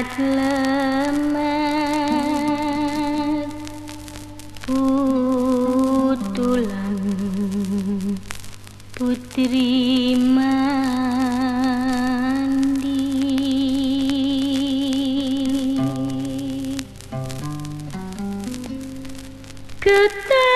lemat lemat putulan putri mandi. Ketan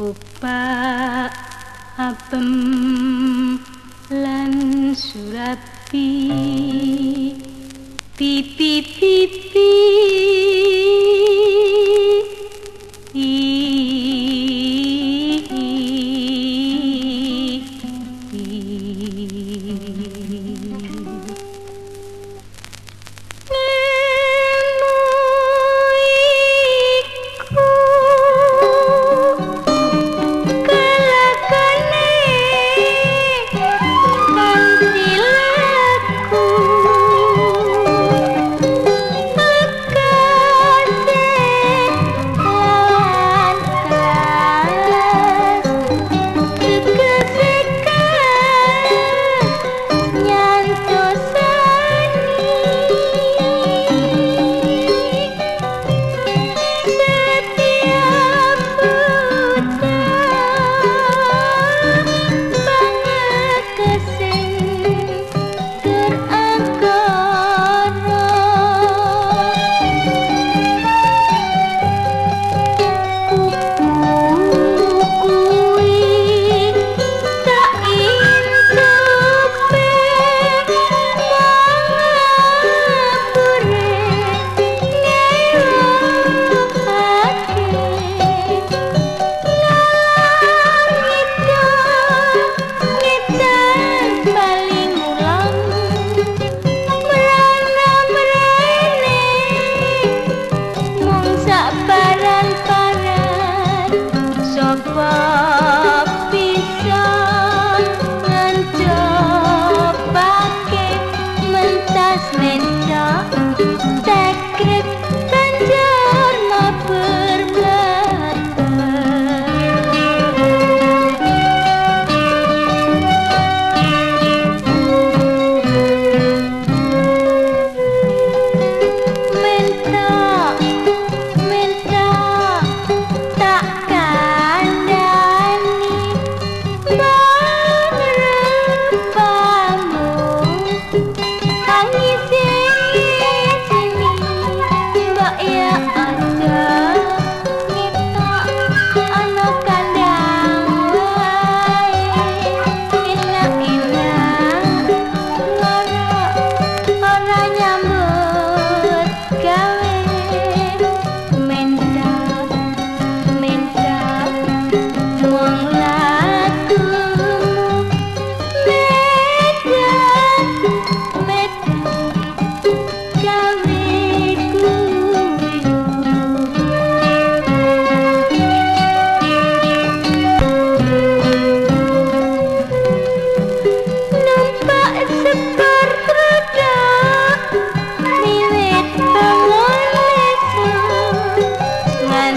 Opa apem lan surapi. Pipi pipi caranya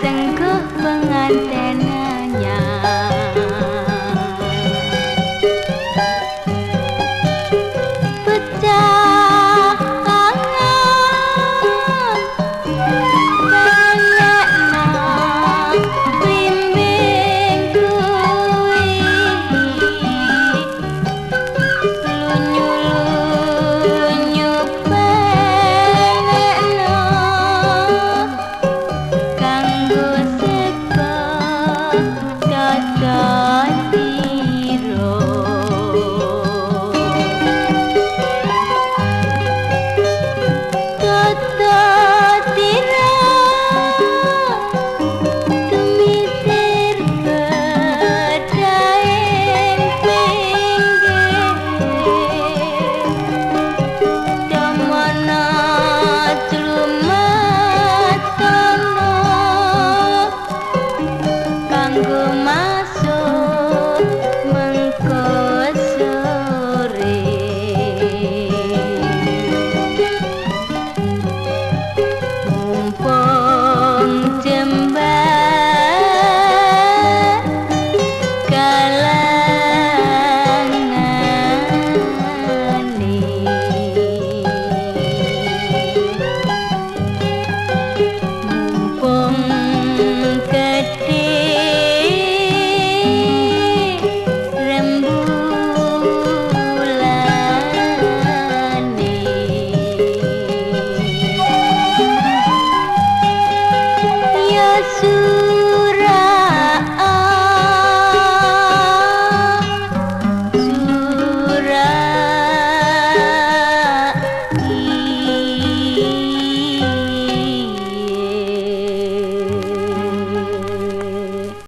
Cứng 的 Rasul